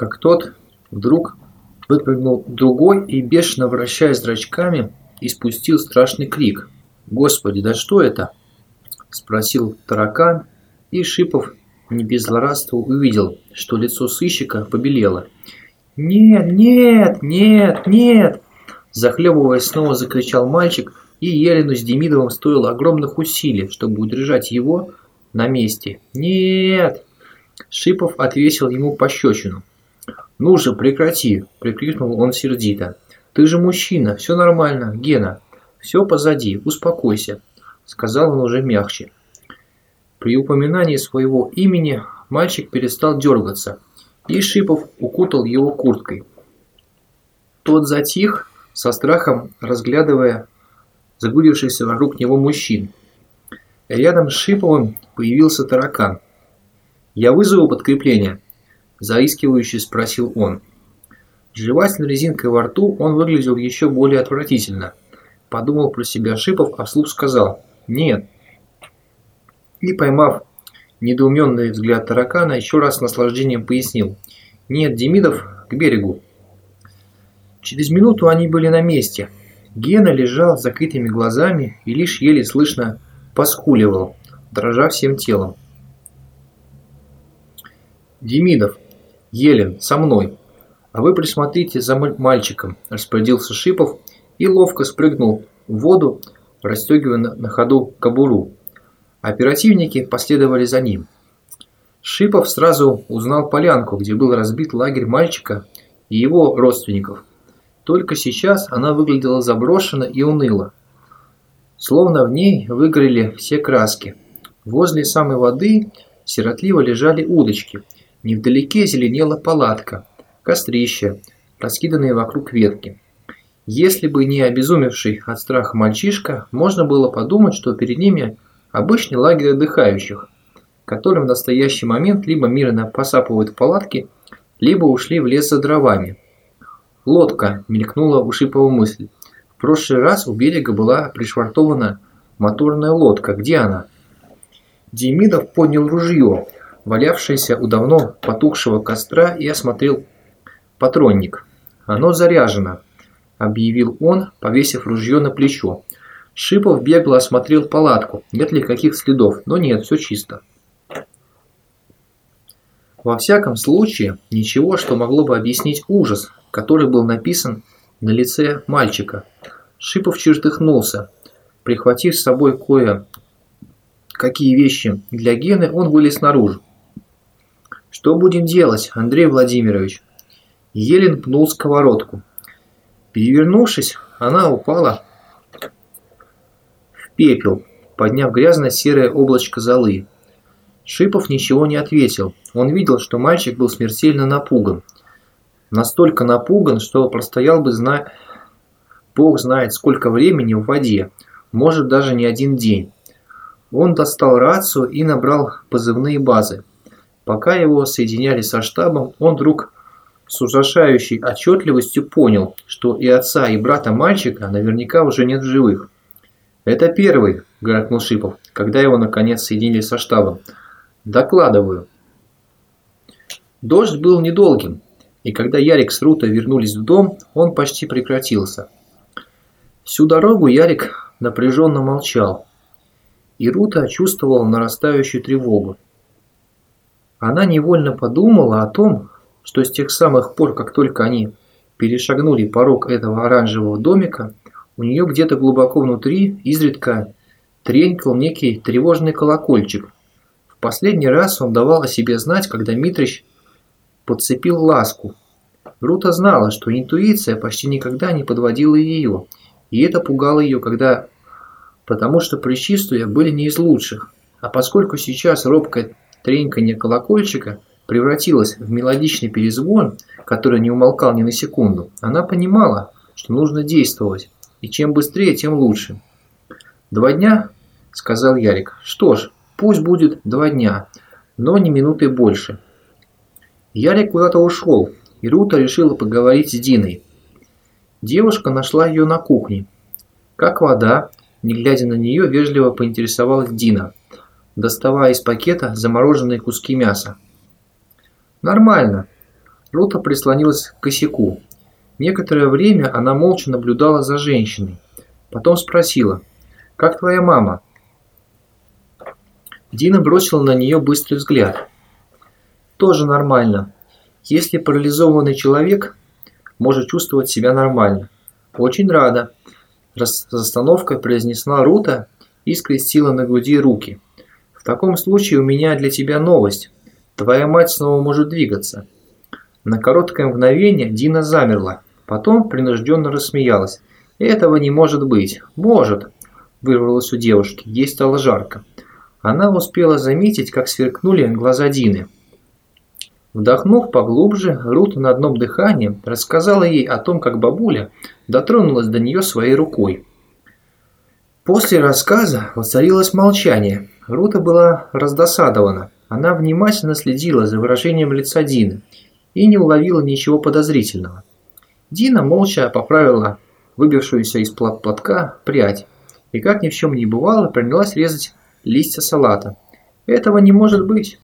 как тот вдруг выпрыгнул другой и, бешено вращаясь зрачками, испустил страшный крик. «Господи, да что это?» – спросил таракан, и Шипов не без злорадства увидел, что лицо сыщика побелело. «Нет, нет, нет, нет!» Захлебываясь, снова закричал мальчик, и Елену с Демидовым стоило огромных усилий, чтобы удержать его на месте. «Нет!» Шипов отвесил ему пощечину. «Ну же, прекрати!» – прикрикнул он сердито. «Ты же мужчина, все нормально, Гена. Все позади, успокойся», – сказал он уже мягче. При упоминании своего имени мальчик перестал дергаться, и Шипов укутал его курткой. Тот затих, со страхом разглядывая загудившихся вокруг него мужчин. Рядом с Шиповым появился таракан. «Я вызову подкрепление?» – заискивающе спросил он. Жевательной резинкой во рту он выглядел еще более отвратительно. Подумал про себя Шипов, а вслух сказал «Нет». И поймав недоуменный взгляд таракана, еще раз с наслаждением пояснил «Нет, Демидов, к берегу». Через минуту они были на месте. Гена лежал с закрытыми глазами и лишь еле слышно поскуливал, дрожа всем телом. «Демидов, Елен, со мной, а вы присмотрите за мальчиком», – распорядился Шипов и ловко спрыгнул в воду, расстегивая на ходу кобуру. Оперативники последовали за ним. Шипов сразу узнал полянку, где был разбит лагерь мальчика и его родственников. Только сейчас она выглядела заброшенно и уныло. Словно в ней выгорели все краски. Возле самой воды сиротливо лежали удочки. Невдалеке зеленела палатка, кострище, раскиданные вокруг ветки. Если бы не обезумевший от страха мальчишка, можно было подумать, что перед ними обычный лагерь отдыхающих, которым в настоящий момент либо мирно посапывают в палатке, либо ушли в лес за дровами. Лодка, мелькнула у Шипова мысль. В прошлый раз у берега была пришвартована моторная лодка. Где она? Демидов поднял ружье, валявшееся у давно потухшего костра, и осмотрел патронник. Оно заряжено, объявил он, повесив ружье на плечо. Шипов бегло осмотрел палатку, нет ли каких следов, но нет, все чисто. Во всяком случае, ничего, что могло бы объяснить ужас, который был написан на лице мальчика. Шипов чертыхнулся. Прихватив с собой кое какие вещи для Гены, он вылез наружу. «Что будем делать, Андрей Владимирович?» Елен пнул сковородку. Перевернувшись, она упала в пепел, подняв грязное серое облачко золы. Шипов ничего не ответил. Он видел, что мальчик был смертельно напуган. Настолько напуган, что простоял бы, зна... Бог знает сколько времени в воде, может даже не один день. Он достал рацию и набрал позывные базы. Пока его соединяли со штабом, он вдруг с ужасающей отчетливостью понял, что и отца, и брата мальчика наверняка уже нет в живых. «Это первый», – гаркнул Шипов, когда его наконец соединили со штабом. «Докладываю». Дождь был недолгим, и когда Ярик с Рутой вернулись в дом, он почти прекратился. Всю дорогу Ярик напряженно молчал, и Рута чувствовала нарастающую тревогу. Она невольно подумала о том, что с тех самых пор, как только они перешагнули порог этого оранжевого домика, у нее где-то глубоко внутри изредка тренькал некий тревожный колокольчик. В последний раз он давал о себе знать, когда Митрич подцепил ласку. Рута знала, что интуиция почти никогда не подводила ее, и это пугало ее, когда... потому что предчувствия были не из лучших. А поскольку сейчас робкое треньканье колокольчика превратилось в мелодичный перезвон, который не умолкал ни на секунду, она понимала, что нужно действовать, и чем быстрее, тем лучше. «Два дня?» – сказал Ярик. «Что ж, пусть будет два дня, но не минуты больше». Ярик куда-то ушел, и Рута решила поговорить с Диной. Девушка нашла ее на кухне. Как вода, не глядя на нее, вежливо поинтересовалась Дина, доставая из пакета замороженные куски мяса. «Нормально», Рута прислонилась к косяку. Некоторое время она молча наблюдала за женщиной. Потом спросила, «Как твоя мама?» Дина бросила на нее быстрый взгляд. «Тоже нормально. Если парализованный человек может чувствовать себя нормально. Очень рада», – с остановкой произнесла Рута и скрестила на груди руки. «В таком случае у меня для тебя новость. Твоя мать снова может двигаться». На короткое мгновение Дина замерла, потом принужденно рассмеялась. «Этого не может быть». «Может», – вырвалось у девушки, ей стало жарко. Она успела заметить, как сверкнули глаза Дины. Вдохнув поглубже, Рут на одном дыхании рассказала ей о том, как бабуля дотронулась до нее своей рукой. После рассказа воцарилось молчание. Рута была раздосадована. Она внимательно следила за выражением лица Дины и не уловила ничего подозрительного. Дина молча поправила выбившуюся из платка прядь и, как ни в чем не бывало, принялась резать листья салата. «Этого не может быть!»